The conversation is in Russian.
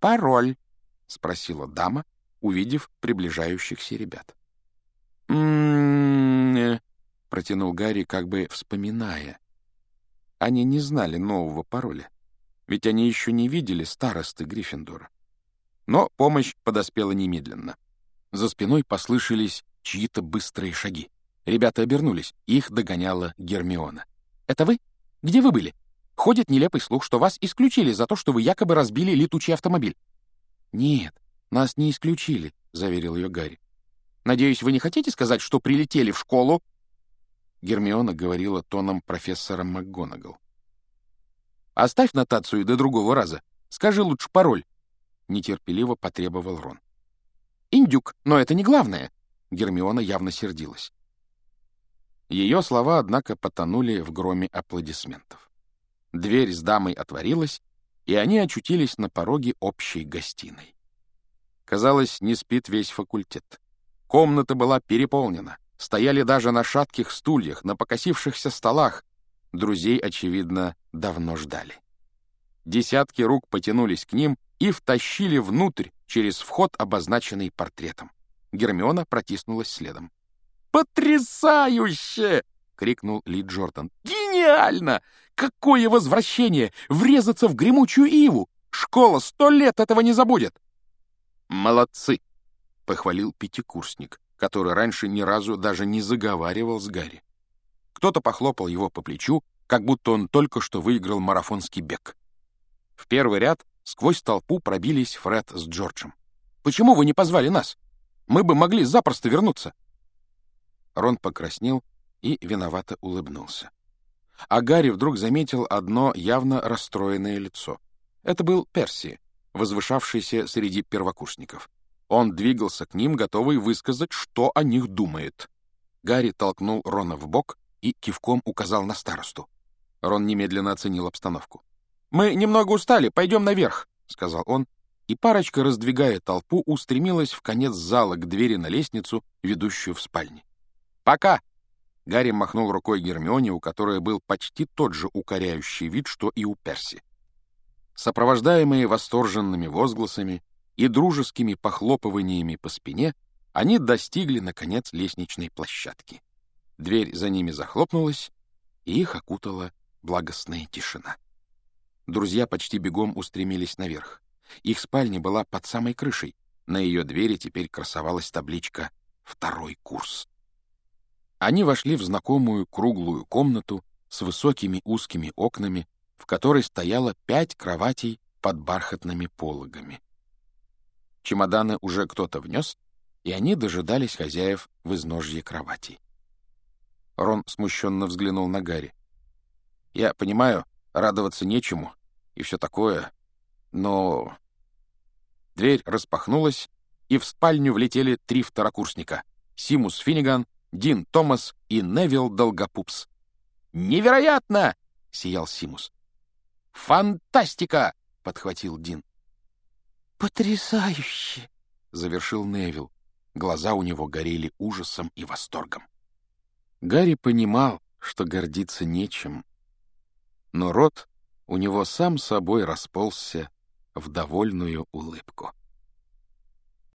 пароль?» — спросила дама, увидев приближающихся ребят. «М-м-м», протянул Гарри, как бы вспоминая. Они не знали нового пароля, ведь они еще не видели старосты Гриффиндора. Но помощь подоспела немедленно. За спиной послышались чьи-то быстрые шаги. Ребята обернулись, их догоняла Гермиона. «Это вы? Где вы были? Ходит нелепый слух, что вас исключили за то, что вы якобы разбили летучий автомобиль». «Нет, нас не исключили», — заверил ее Гарри. «Надеюсь, вы не хотите сказать, что прилетели в школу?» Гермиона говорила тоном профессора МакГонагал. «Оставь нотацию до другого раза. Скажи лучше пароль», — нетерпеливо потребовал Рон. «Индюк, но это не главное», — Гермиона явно сердилась. Ее слова, однако, потонули в громе аплодисментов. Дверь с дамой отворилась, и они очутились на пороге общей гостиной. Казалось, не спит весь факультет. Комната была переполнена. Стояли даже на шатких стульях, на покосившихся столах. Друзей, очевидно, давно ждали. Десятки рук потянулись к ним и втащили внутрь через вход, обозначенный портретом. Гермиона протиснулась следом. «Потрясающе!» — крикнул Ли Джордан. «Гениально! Какое возвращение! Врезаться в гремучую иву! Школа сто лет этого не забудет!» «Молодцы!» — похвалил пятикурсник, который раньше ни разу даже не заговаривал с Гарри. Кто-то похлопал его по плечу, как будто он только что выиграл марафонский бег. В первый ряд сквозь толпу пробились Фред с Джорджем. «Почему вы не позвали нас? Мы бы могли запросто вернуться!» Рон покраснел и виновато улыбнулся. А Гарри вдруг заметил одно явно расстроенное лицо. Это был Перси, возвышавшийся среди первокурсников. Он двигался к ним, готовый высказать, что о них думает. Гарри толкнул Рона в бок и кивком указал на старосту. Рон немедленно оценил обстановку. «Мы немного устали, пойдем наверх», — сказал он, и парочка, раздвигая толпу, устремилась в конец зала к двери на лестницу, ведущую в спальни. «Пока!» Гарри махнул рукой Гермионе, у которой был почти тот же укоряющий вид, что и у Перси. Сопровождаемые восторженными возгласами и дружескими похлопываниями по спине, они достигли, наконец, лестничной площадки. Дверь за ними захлопнулась, и их окутала благостная тишина. Друзья почти бегом устремились наверх. Их спальня была под самой крышей. На ее двери теперь красовалась табличка «Второй курс». Они вошли в знакомую круглую комнату с высокими узкими окнами, в которой стояло пять кроватей под бархатными пологами. Чемоданы уже кто-то внес, и они дожидались хозяев в изножье кроватей. Рон смущенно взглянул на Гарри. «Я понимаю, радоваться нечему и все такое, но...» Дверь распахнулась, и в спальню влетели три второкурсника — Симус Финниган, Дин Томас и Невил Долгопупс. «Невероятно!» — сиял Симус. «Фантастика!» — подхватил Дин. «Потрясающе!» — завершил Невил. Глаза у него горели ужасом и восторгом. Гарри понимал, что гордиться нечем, но рот у него сам собой расползся в довольную улыбку.